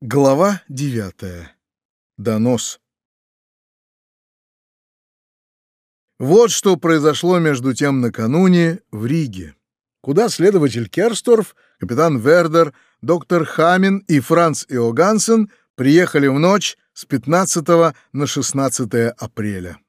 Глава девятая. Донос. Вот что произошло между тем накануне в Риге, куда следователь Керсторф, капитан Вердер, доктор Хамин и Франц Иогансен приехали в ночь с 15 на 16 апреля.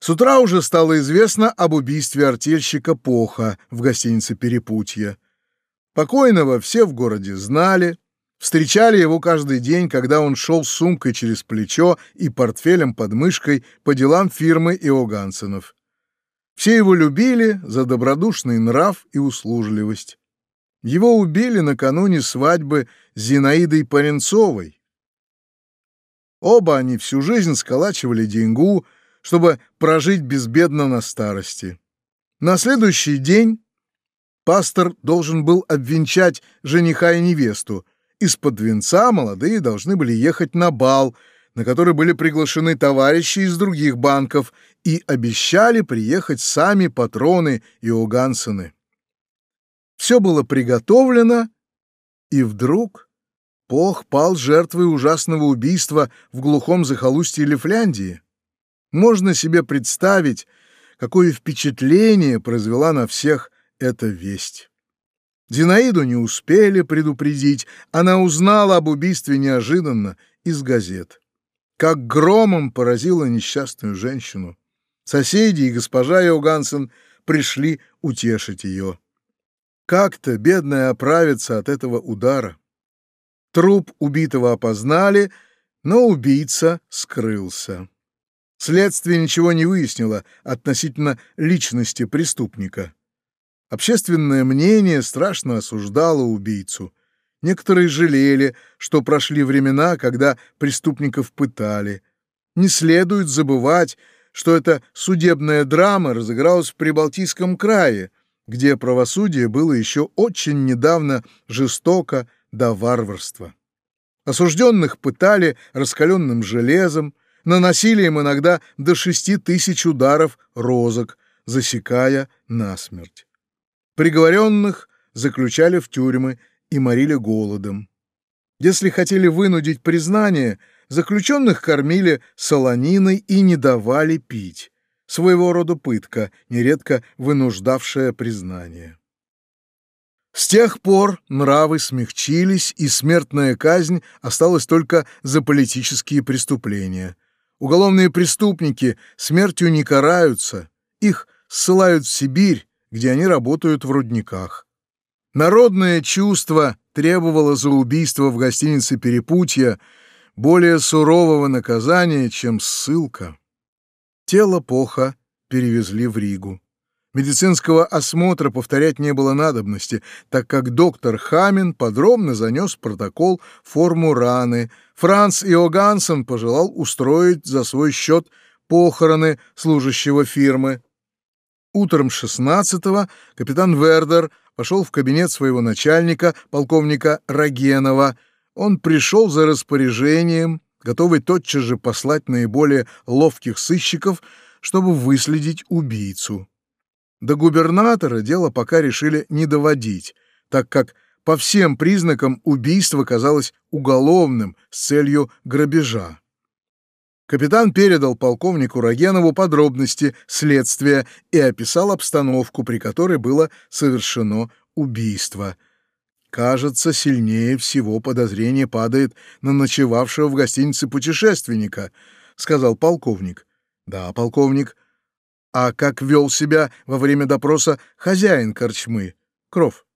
С утра уже стало известно об убийстве артельщика Поха в гостинице «Перепутье». Покойного все в городе знали, встречали его каждый день, когда он шел с сумкой через плечо и портфелем под мышкой по делам фирмы Иогансенов. Все его любили за добродушный нрав и услужливость. Его убили накануне свадьбы с Зинаидой Паренцовой. Оба они всю жизнь сколачивали деньгу, чтобы прожить безбедно на старости. На следующий день пастор должен был обвенчать жениха и невесту. Из-под венца молодые должны были ехать на бал, на который были приглашены товарищи из других банков и обещали приехать сами патроны Иогансены. Все было приготовлено, и вдруг Пох пал жертвой ужасного убийства в глухом захолустье Лифляндии. Можно себе представить, какое впечатление произвела на всех эта весть. Зинаиду не успели предупредить, она узнала об убийстве неожиданно из газет. Как громом поразила несчастную женщину. Соседи и госпожа Йогансен пришли утешить ее. Как-то бедная оправится от этого удара. Труп убитого опознали, но убийца скрылся. Следствие ничего не выяснило относительно личности преступника. Общественное мнение страшно осуждало убийцу. Некоторые жалели, что прошли времена, когда преступников пытали. Не следует забывать, что эта судебная драма разыгралась в Прибалтийском крае, где правосудие было еще очень недавно жестоко до варварства. Осужденных пытали раскаленным железом, наносили им иногда до шести тысяч ударов розок, засекая насмерть. Приговоренных заключали в тюрьмы и морили голодом. Если хотели вынудить признание, заключенных кормили солониной и не давали пить. Своего рода пытка, нередко вынуждавшая признание. С тех пор нравы смягчились, и смертная казнь осталась только за политические преступления. Уголовные преступники смертью не караются, их ссылают в Сибирь, где они работают в рудниках. Народное чувство требовало за убийство в гостинице «Перепутье» более сурового наказания, чем ссылка. Тело Поха перевезли в Ригу. Медицинского осмотра повторять не было надобности, так как доктор Хамин подробно занес протокол форму раны. Франц Иогансен пожелал устроить за свой счет похороны служащего фирмы. Утром 16-го капитан Вердер пошел в кабинет своего начальника, полковника Рогенова. Он пришел за распоряжением, готовый тотчас же послать наиболее ловких сыщиков, чтобы выследить убийцу. До губернатора дело пока решили не доводить, так как по всем признакам убийство казалось уголовным с целью грабежа. Капитан передал полковнику Рогенову подробности следствия и описал обстановку, при которой было совершено убийство. Кажется, сильнее всего подозрение падает на ночевавшего в гостинице путешественника, сказал полковник. Да, полковник. А как вел себя во время допроса хозяин корчмы, Кров?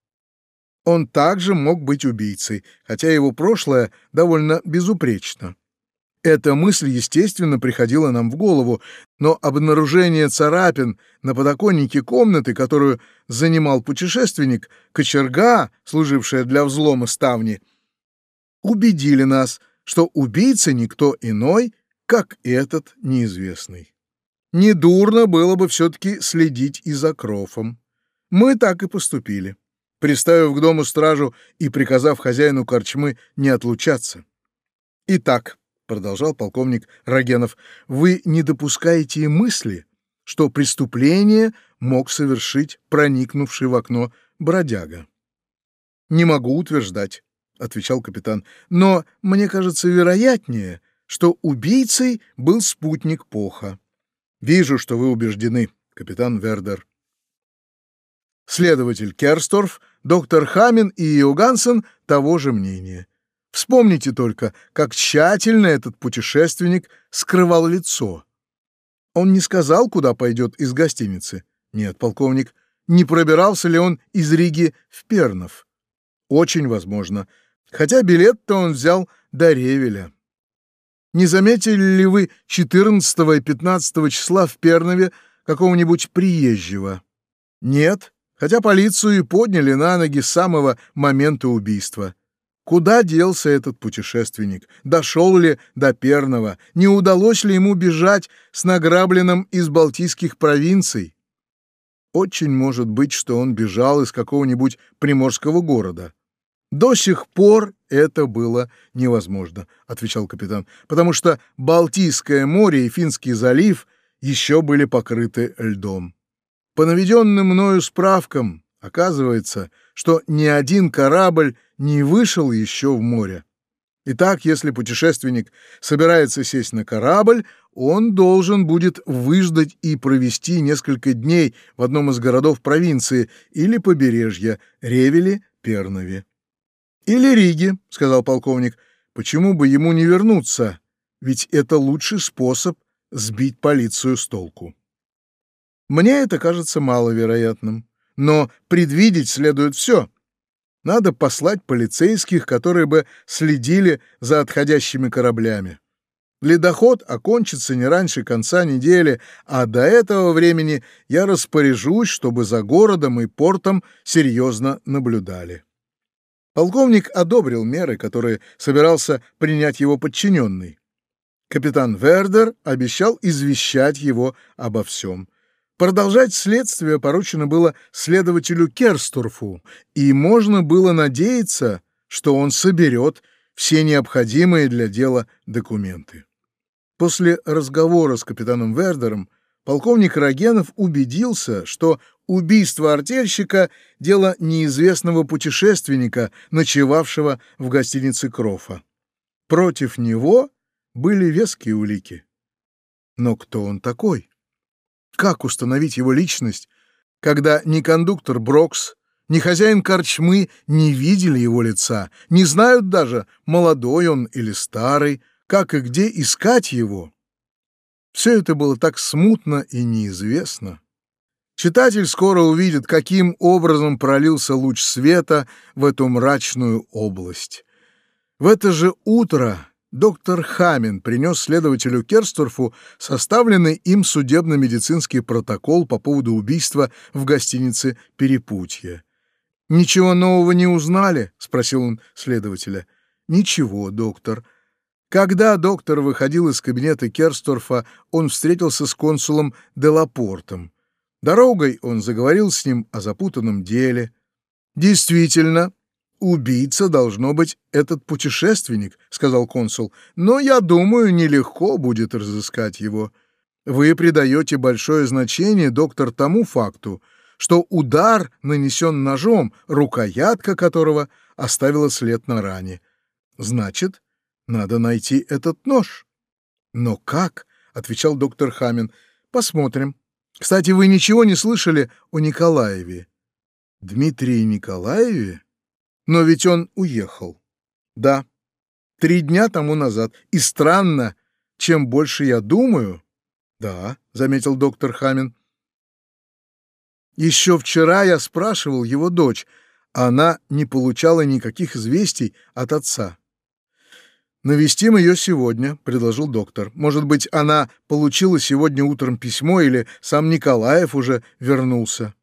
Он также мог быть убийцей, хотя его прошлое довольно безупречно. Эта мысль, естественно, приходила нам в голову, но обнаружение царапин на подоконнике комнаты, которую занимал путешественник, кочерга, служившая для взлома ставни, убедили нас, что убийца никто иной, как этот неизвестный. Недурно было бы все-таки следить и за Крофом. Мы так и поступили, приставив к дому стражу и приказав хозяину корчмы не отлучаться. Итак, продолжал полковник Рогенов, вы не допускаете мысли, что преступление мог совершить проникнувший в окно бродяга. Не могу утверждать, — отвечал капитан. «Но мне кажется вероятнее, что убийцей был спутник Поха. Вижу, что вы убеждены, капитан Вердер». Следователь Керсторф, доктор Хамин и Иогансен того же мнения. Вспомните только, как тщательно этот путешественник скрывал лицо. Он не сказал, куда пойдет из гостиницы. Нет, полковник, не пробирался ли он из Риги в Пернов? Очень возможно, хотя билет-то он взял до Ревеля. Не заметили ли вы 14 и 15 числа в Пернове какого-нибудь приезжего? Нет, хотя полицию и подняли на ноги с самого момента убийства. Куда делся этот путешественник? Дошел ли до Пернова? Не удалось ли ему бежать с награбленным из балтийских провинций? Очень может быть, что он бежал из какого-нибудь приморского города. До сих пор это было невозможно, отвечал капитан, потому что Балтийское море и Финский залив еще были покрыты льдом. По наведенным мною справкам оказывается, что ни один корабль не вышел еще в море. Итак, если путешественник собирается сесть на корабль, он должен будет выждать и провести несколько дней в одном из городов провинции или побережья Ревели, Пернове. «Или Риги», — сказал полковник. «Почему бы ему не вернуться? Ведь это лучший способ сбить полицию с толку». Мне это кажется маловероятным. Но предвидеть следует все. Надо послать полицейских, которые бы следили за отходящими кораблями. Ледоход окончится не раньше конца недели, а до этого времени я распоряжусь, чтобы за городом и портом серьезно наблюдали. Полковник одобрил меры, которые собирался принять его подчиненный. Капитан Вердер обещал извещать его обо всем. Продолжать следствие поручено было следователю Керсторфу, и можно было надеяться, что он соберет все необходимые для дела документы. После разговора с капитаном Вердером полковник Рогенов убедился, что убийство артельщика — дело неизвестного путешественника, ночевавшего в гостинице Крофа. Против него были веские улики. Но кто он такой? Как установить его личность, когда ни кондуктор Брокс, ни хозяин корчмы не видели его лица, не знают даже, молодой он или старый, как и где искать его? Все это было так смутно и неизвестно. Читатель скоро увидит, каким образом пролился луч света в эту мрачную область. В это же утро доктор Хамин принес следователю Керсторфу составленный им судебно-медицинский протокол по поводу убийства в гостинице «Перепутье». «Ничего нового не узнали?» — спросил он следователя. «Ничего, доктор». Когда доктор выходил из кабинета Керсторфа, он встретился с консулом Делапортом. Дорогой он заговорил с ним о запутанном деле. «Действительно, убийца должно быть этот путешественник», — сказал консул, «но, я думаю, нелегко будет разыскать его. Вы придаете большое значение, доктор, тому факту, что удар нанесен ножом, рукоятка которого оставила след на ране. Значит, надо найти этот нож. Но как? отвечал доктор Хамин. Посмотрим. Кстати, вы ничего не слышали о Николаеве? Дмитрии Николаеве? Но ведь он уехал. Да, три дня тому назад. И странно, чем больше я думаю... Да, заметил доктор Хамин. Еще вчера я спрашивал его дочь, она не получала никаких известий от отца. «Навестим ее сегодня», — предложил доктор. «Может быть, она получила сегодня утром письмо или сам Николаев уже вернулся».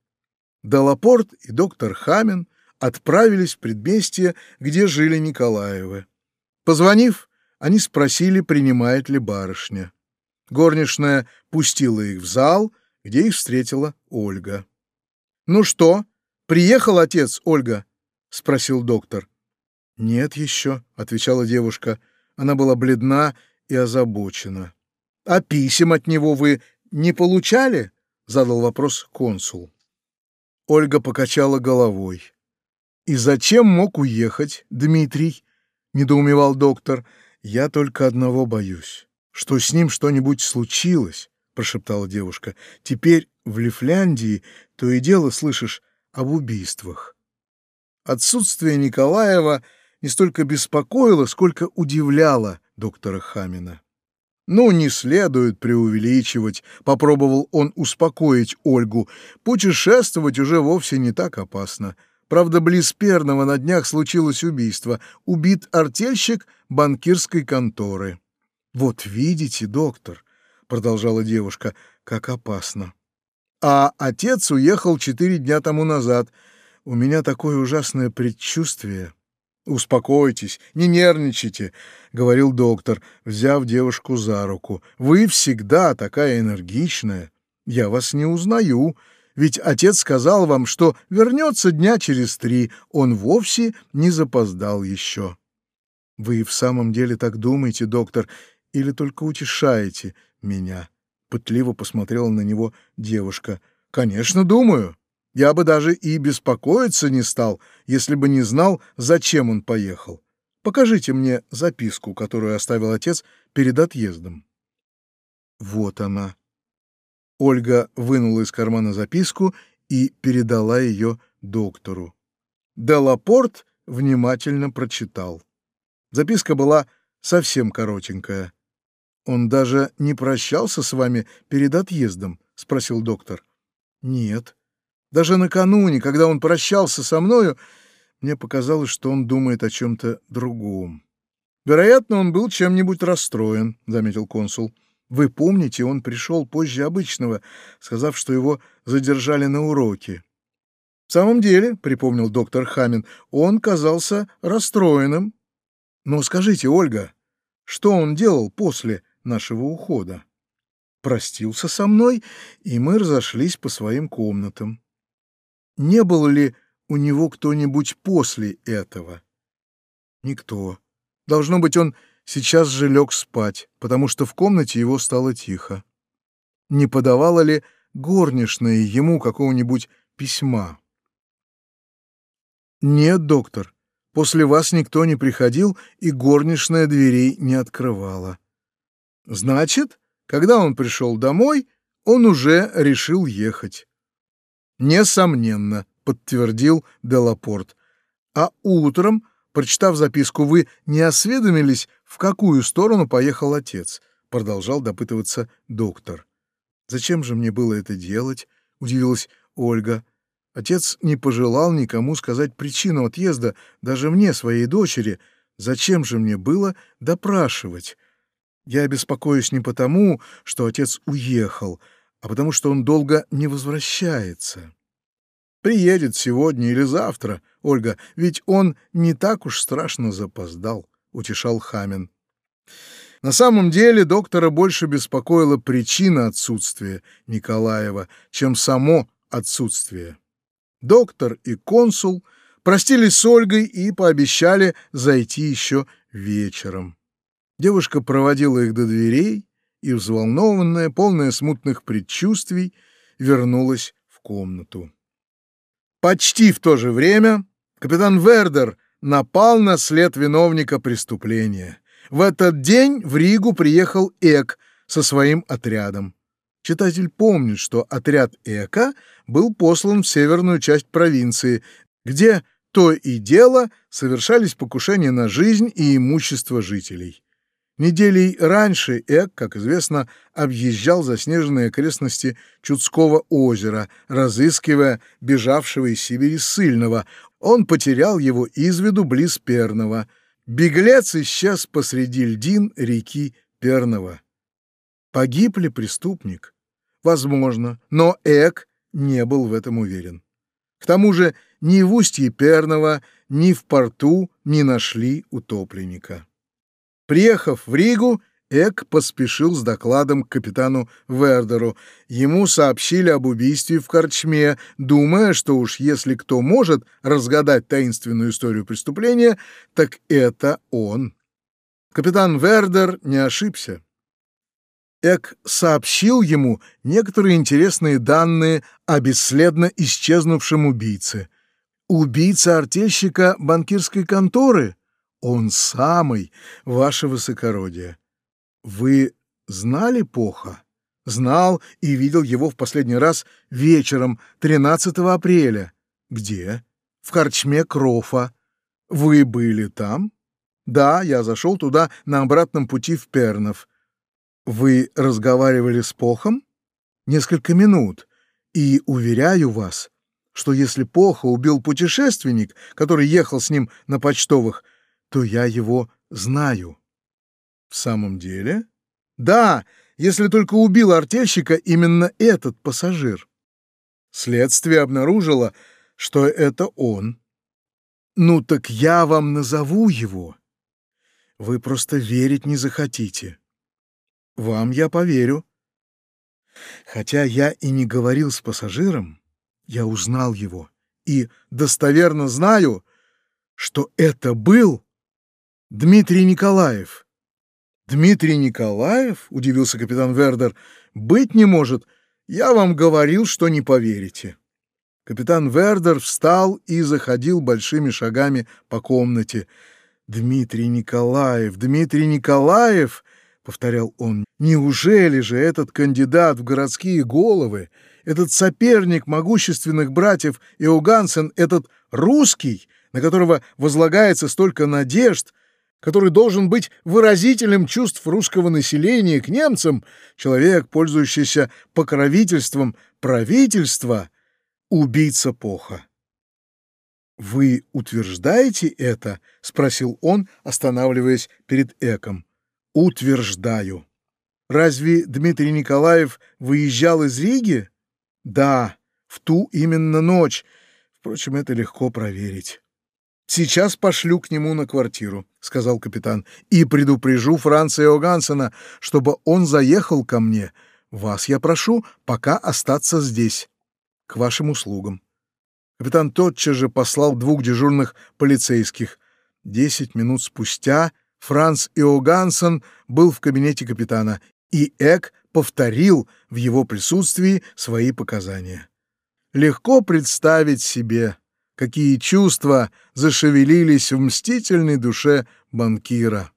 Делапорт и доктор Хамин отправились в предместье, где жили Николаевы. Позвонив, они спросили, принимает ли барышня. Горничная пустила их в зал, где их встретила Ольга. «Ну что, приехал отец, Ольга?» — спросил доктор. «Нет еще», — отвечала девушка. Она была бледна и озабочена. «А писем от него вы не получали?» — задал вопрос консул. Ольга покачала головой. «И зачем мог уехать, Дмитрий?» — недоумевал доктор. «Я только одного боюсь, что с ним что-нибудь случилось», — прошептала девушка. «Теперь в Лифляндии то и дело слышишь об убийствах». Отсутствие Николаева не столько беспокоило, сколько удивляло доктора Хамина. «Ну, не следует преувеличивать», — попробовал он успокоить Ольгу. «Путешествовать уже вовсе не так опасно. Правда, близ Перного на днях случилось убийство. Убит артельщик банкирской конторы». «Вот видите, доктор», — продолжала девушка, — «как опасно». «А отец уехал четыре дня тому назад. У меня такое ужасное предчувствие». «Успокойтесь, не нервничайте», — говорил доктор, взяв девушку за руку. «Вы всегда такая энергичная. Я вас не узнаю, ведь отец сказал вам, что вернется дня через три. Он вовсе не запоздал еще». «Вы в самом деле так думаете, доктор, или только утешаете меня?» Пытливо посмотрела на него девушка. «Конечно, думаю. Я бы даже и беспокоиться не стал, если бы не знал, зачем он поехал. Покажите мне записку, которую оставил отец перед отъездом. Вот она. Ольга вынула из кармана записку и передала ее доктору. Делапорт внимательно прочитал. Записка была совсем коротенькая. «Он даже не прощался с вами перед отъездом?» — спросил доктор. «Нет», даже накануне, когда он прощался со мною, мне показалось, что он думает о чем-то другом. «Вероятно, он был чем-нибудь расстроен», — заметил консул. «Вы помните, он пришел позже обычного, сказав, что его задержали на уроке». «В самом деле», — припомнил доктор Хамин, — «он казался расстроенным». «Но скажите, Ольга, что он делал после нашего ухода?» «Простился со мной, и мы разошлись по своим комнатам» не был ли у него кто-нибудь после этого? Никто. Должно быть, он сейчас же лег спать, потому что в комнате его стало тихо. Не подавала ли горничная ему какого-нибудь письма? Нет, доктор, после вас никто не приходил, и горничная дверей не открывала. Значит, когда он пришел домой, он уже решил ехать. Несомненно, подтвердил Делапорт. А утром, прочитав записку, вы не осведомились, в какую сторону поехал отец, продолжал допытываться доктор. Зачем же мне было это делать? удивилась Ольга. Отец не пожелал никому сказать причину отъезда, даже мне, своей дочери. Зачем же мне было допрашивать? Я беспокоюсь не потому, что отец уехал, а потому что он долго не возвращается. Приедет сегодня или завтра, Ольга, ведь он не так уж страшно запоздал, утешал Хамин. На самом деле доктора больше беспокоила причина отсутствия Николаева, чем само отсутствие. Доктор и консул простились с Ольгой и пообещали зайти еще вечером. Девушка проводила их до дверей, и, взволнованная, полная смутных предчувствий, вернулась в комнату. Почти в то же время капитан Вердер напал на след виновника преступления. В этот день в Ригу приехал Эк со своим отрядом. Читатель помнит, что отряд Эка был послан в северную часть провинции, где то и дело совершались покушения на жизнь и имущество жителей. Неделей раньше Эк, как известно, объезжал заснеженные окрестности Чудского озера, разыскивая бежавшего из Сибири сыльного. Он потерял его из виду близ Перного. Беглец исчез посреди льдин реки Перного. Погиб ли преступник? Возможно, но Эк не был в этом уверен. К тому же ни в устье Перного, ни в порту не нашли утопленника. Приехав в Ригу, Эк поспешил с докладом к капитану Вердеру. Ему сообщили об убийстве в Корчме, думая, что уж если кто может разгадать таинственную историю преступления, так это он. Капитан Вердер не ошибся. Эк сообщил ему некоторые интересные данные о бесследно исчезнувшем убийце. Убийца артельщика банкирской конторы? Он самый, ваше высокородие. Вы знали Поха? Знал и видел его в последний раз вечером 13 апреля. Где? В корчме Крофа. Вы были там? Да, я зашел туда на обратном пути в Пернов. Вы разговаривали с Похом? Несколько минут. И уверяю вас, что если Поха убил путешественник, который ехал с ним на почтовых, то я его знаю. В самом деле? Да, если только убил артельщика именно этот пассажир. Следствие обнаружило, что это он. Ну так я вам назову его. Вы просто верить не захотите. Вам я поверю. Хотя я и не говорил с пассажиром, я узнал его и достоверно знаю, что это был Дмитрий Николаев. Дмитрий Николаев, удивился капитан Вердер, быть не может. Я вам говорил, что не поверите. Капитан Вердер встал и заходил большими шагами по комнате. Дмитрий Николаев, Дмитрий Николаев, повторял он. Неужели же этот кандидат в городские головы этот соперник могущественных братьев Иогансен, этот русский, на которого возлагается столько надежд, который должен быть выразителем чувств русского населения к немцам, человек, пользующийся покровительством правительства, убийца Поха. «Вы утверждаете это?» — спросил он, останавливаясь перед Эком. «Утверждаю. Разве Дмитрий Николаев выезжал из Риги?» Да, в ту именно ночь. Впрочем, это легко проверить. «Сейчас пошлю к нему на квартиру», — сказал капитан, «и предупрежу Франца Иогансена, чтобы он заехал ко мне. Вас я прошу пока остаться здесь, к вашим услугам». Капитан тотчас же послал двух дежурных полицейских. Десять минут спустя Франц Иогансен был в кабинете капитана, и Эк повторил в его присутствии свои показания. Легко представить себе, какие чувства зашевелились в мстительной душе банкира.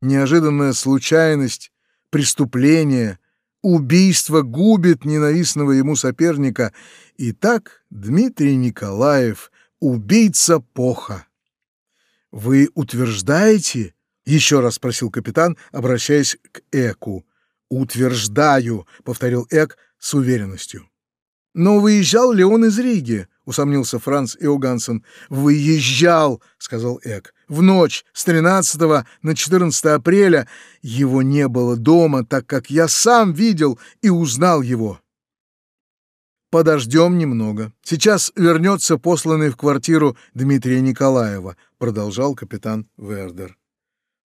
Неожиданная случайность, преступление, убийство губит ненавистного ему соперника. И так Дмитрий Николаев — убийца Поха. «Вы утверждаете?» — еще раз спросил капитан, обращаясь к Эку — «Утверждаю», — повторил Эк с уверенностью. «Но выезжал ли он из Риги?» — усомнился Франц Иогансен. «Выезжал», — сказал Эк. «В ночь с 13 на 14 апреля его не было дома, так как я сам видел и узнал его». «Подождем немного. Сейчас вернется посланный в квартиру Дмитрия Николаева», — продолжал капитан Вердер.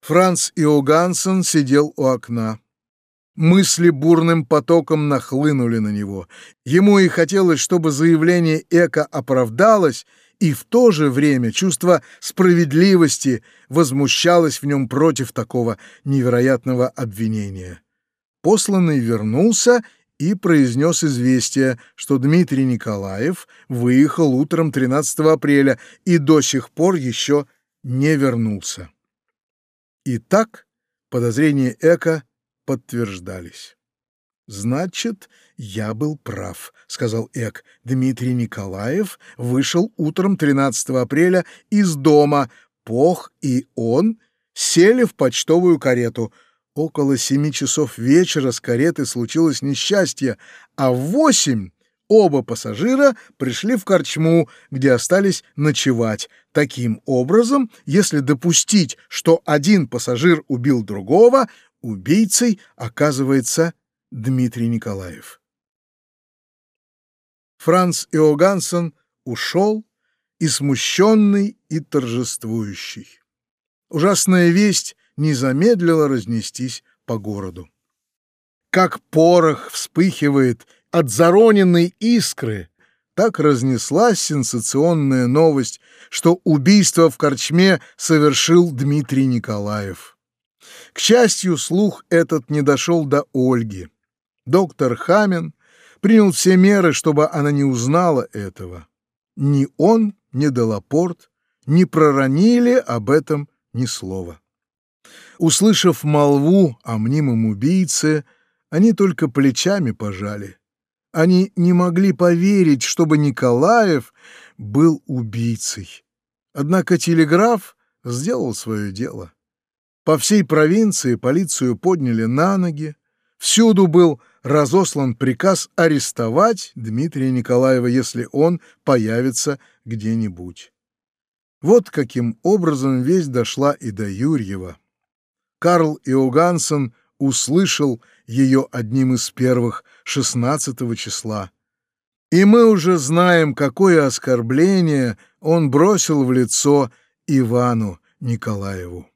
Франц Иогансен сидел у окна. Мысли бурным потоком нахлынули на него. Ему и хотелось, чтобы заявление Эка оправдалось, и в то же время чувство справедливости возмущалось в нем против такого невероятного обвинения. Посланный вернулся и произнес известие, что Дмитрий Николаев выехал утром 13 апреля и до сих пор еще не вернулся. Итак, подозрение Эка подтверждались. «Значит, я был прав», — сказал Эк. «Дмитрий Николаев вышел утром 13 апреля из дома. Пох и он сели в почтовую карету. Около семи часов вечера с кареты случилось несчастье, а в восемь оба пассажира пришли в корчму, где остались ночевать. Таким образом, если допустить, что один пассажир убил другого, Убийцей оказывается Дмитрий Николаев. Франц Иогансон ушел и смущенный, и торжествующий. Ужасная весть не замедлила разнестись по городу. Как порох вспыхивает от зароненной искры, так разнеслась сенсационная новость, что убийство в корчме совершил Дмитрий Николаев. К счастью, слух этот не дошел до Ольги. Доктор Хамин принял все меры, чтобы она не узнала этого. Ни он, ни Делапорт не проронили об этом ни слова. Услышав молву о мнимом убийце, они только плечами пожали. Они не могли поверить, чтобы Николаев был убийцей. Однако телеграф сделал свое дело. По всей провинции полицию подняли на ноги. Всюду был разослан приказ арестовать Дмитрия Николаева, если он появится где-нибудь. Вот каким образом весть дошла и до Юрьева. Карл Иогансен услышал ее одним из первых 16 числа. И мы уже знаем, какое оскорбление он бросил в лицо Ивану Николаеву.